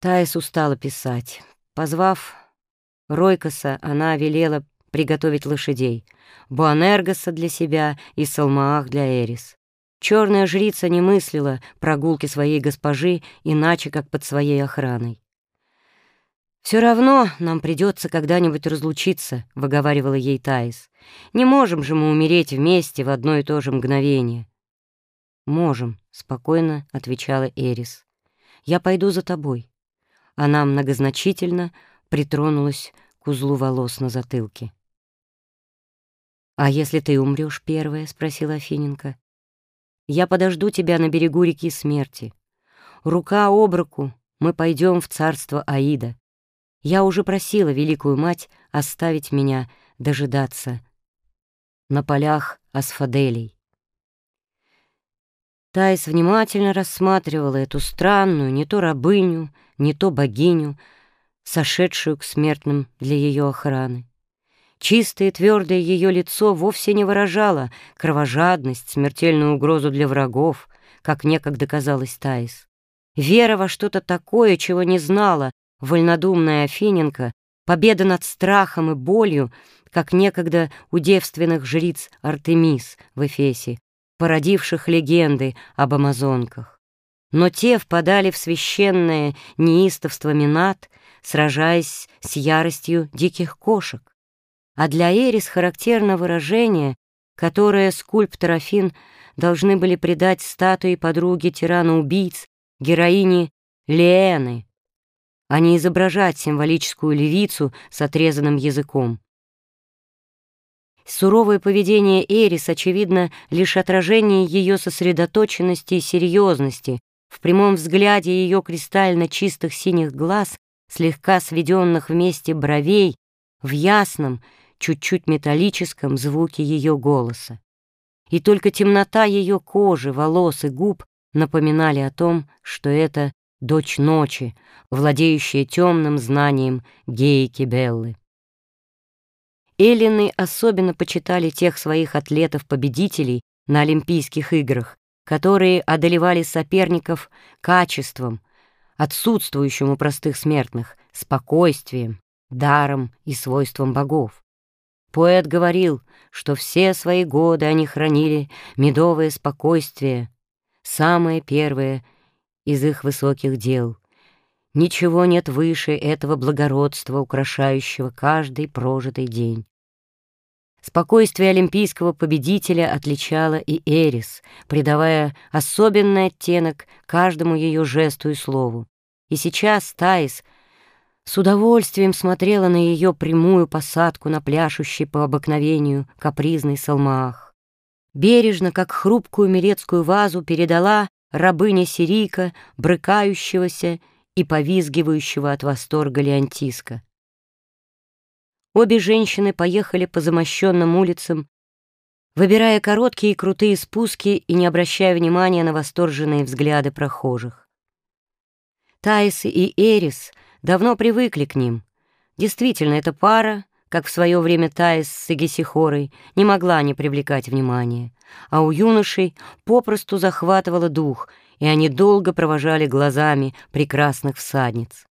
Таис устала писать. Позвав Ройкоса, она велела приготовить лошадей, Буанергоса для себя и Салмаах для Эрис. Черная жрица не мыслила прогулки своей госпожи иначе, как под своей охраной. «Все равно нам придется когда-нибудь разлучиться», — выговаривала ей Таис. «Не можем же мы умереть вместе в одно и то же мгновение». «Можем», — спокойно отвечала Эрис. «Я пойду за тобой». Она многозначительно притронулась к узлу волос на затылке. «А если ты умрешь первая?» — спросила Афиненко. «Я подожду тебя на берегу реки смерти. Рука об руку мы пойдем в царство Аида. Я уже просила Великую Мать оставить меня дожидаться на полях асфаделей. Таис внимательно рассматривала эту странную, не то рабыню, не то богиню, сошедшую к смертным для ее охраны. Чистое твердое ее лицо вовсе не выражало кровожадность, смертельную угрозу для врагов, как некогда казалось Таис. Вера во что-то такое, чего не знала, вольнодумная Афиненко, победа над страхом и болью, как некогда у девственных жриц Артемис в Эфесе, породивших легенды об амазонках. Но те впадали в священное неистовство Минат, сражаясь с яростью диких кошек. А для Эрис характерно выражение, которое скульптор Афин должны были придать статуе подруги тирана-убийц, героини Леэны, а не изображать символическую левицу с отрезанным языком. Суровое поведение Эрис, очевидно, лишь отражение ее сосредоточенности и серьезности, в прямом взгляде ее кристально чистых синих глаз, слегка сведенных вместе бровей, в ясном, чуть-чуть металлическом звуке ее голоса. И только темнота ее кожи, волос и губ напоминали о том, что это дочь ночи, владеющая темным знанием гейки Беллы. Эллины особенно почитали тех своих атлетов-победителей на Олимпийских играх, которые одолевали соперников качеством, отсутствующим у простых смертных, спокойствием, даром и свойством богов. Поэт говорил, что все свои годы они хранили медовое спокойствие, самое первое — из их высоких дел. Ничего нет выше этого благородства, украшающего каждый прожитый день. Спокойствие олимпийского победителя отличало и Эрис, придавая особенный оттенок каждому ее жесту и слову. И сейчас Таис с удовольствием смотрела на ее прямую посадку на пляшущий по обыкновению капризный салмах. Бережно, как хрупкую мерецкую вазу, передала рабыня Сирийка, брыкающегося и повизгивающего от восторга Леонтиска. Обе женщины поехали по замощенным улицам, выбирая короткие и крутые спуски и не обращая внимания на восторженные взгляды прохожих. Таис и Эрис давно привыкли к ним. Действительно, эта пара как в свое время Таис с Эгисихорой, не могла не привлекать внимания, а у юношей попросту захватывала дух, и они долго провожали глазами прекрасных всадниц.